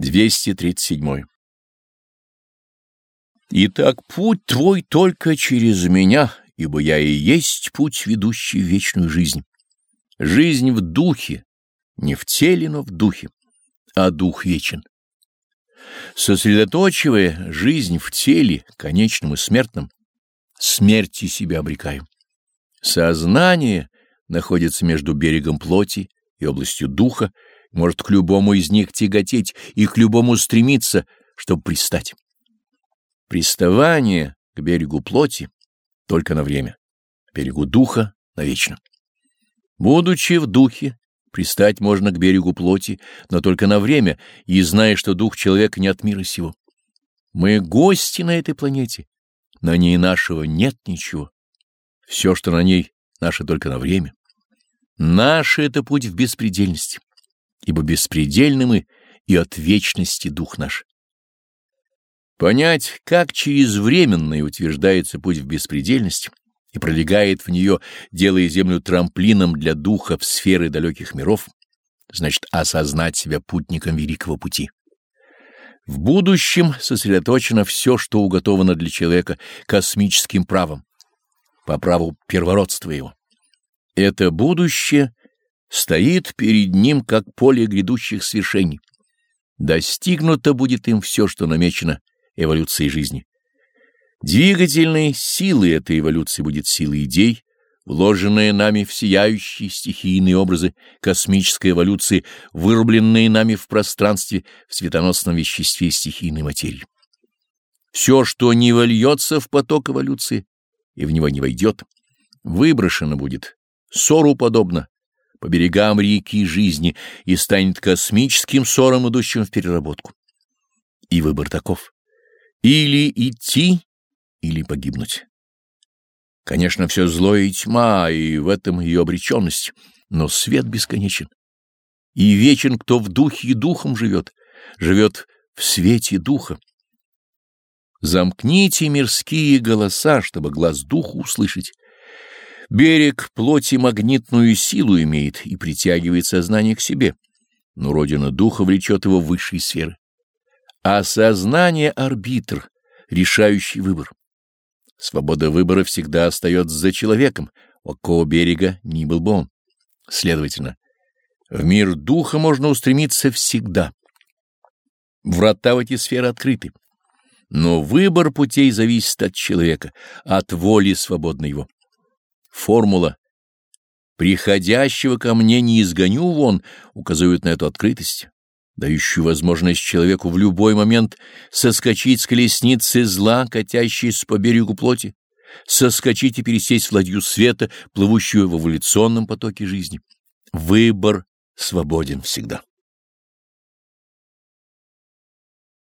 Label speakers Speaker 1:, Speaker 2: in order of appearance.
Speaker 1: 237. Итак, путь твой только через меня, ибо я и есть путь, ведущий в вечную жизнь. Жизнь в духе, не в теле, но в духе, а дух вечен. Сосредоточивая жизнь в теле, конечном и смертном, смерти себя обрекаем. Сознание находится между берегом плоти и областью духа, может к любому из них тяготеть и к любому стремиться, чтобы пристать. Приставание к берегу плоти только на время, к берегу духа навечно. Будучи в духе, пристать можно к берегу плоти, но только на время, и зная, что дух человека не от мира сего. Мы гости на этой планете, на ней нашего нет ничего. Все, что на ней, наше только на время. Наше — это путь в беспредельность ибо беспредельны мы и от вечности дух наш. Понять, как через временное утверждается путь в беспредельность и пролегает в нее, делая землю трамплином для духа в сферы далеких миров, значит осознать себя путником великого пути. В будущем сосредоточено все, что уготовано для человека космическим правом, по праву первородства его. Это будущее стоит перед ним как поле грядущих свершений. Достигнуто будет им все, что намечено эволюцией жизни. Двигательной силой этой эволюции будет сила идей, вложенная нами в сияющие стихийные образы космической эволюции, вырубленные нами в пространстве в светоносном веществе стихийной материи. Все, что не вольется в поток эволюции и в него не войдет, выброшено будет, ссору подобно, по берегам реки жизни и станет космическим ссором, идущим в переработку. И выбор таков. Или идти, или погибнуть. Конечно, все зло и тьма, и в этом ее обреченность, но свет бесконечен. И вечен, кто в духе и духом живет, живет в свете духа. Замкните мирские голоса, чтобы глаз духа услышать. Берег плоти магнитную силу имеет и притягивает сознание к себе, но родина духа влечет его в высшие сферы. А сознание — арбитр, решающий выбор. Свобода выбора всегда остается за человеком, у какого берега ни был бы он. Следовательно, в мир духа можно устремиться всегда. Врата в эти сферы открыты. Но выбор путей зависит от человека, от воли свободной его. Формула «приходящего ко мне не изгоню вон» указывает на эту открытость, дающую возможность человеку в любой момент соскочить с колесницы зла, катящейся по берегу плоти, соскочить и пересесть в ладью света, плывущую в эволюционном потоке жизни. Выбор свободен всегда.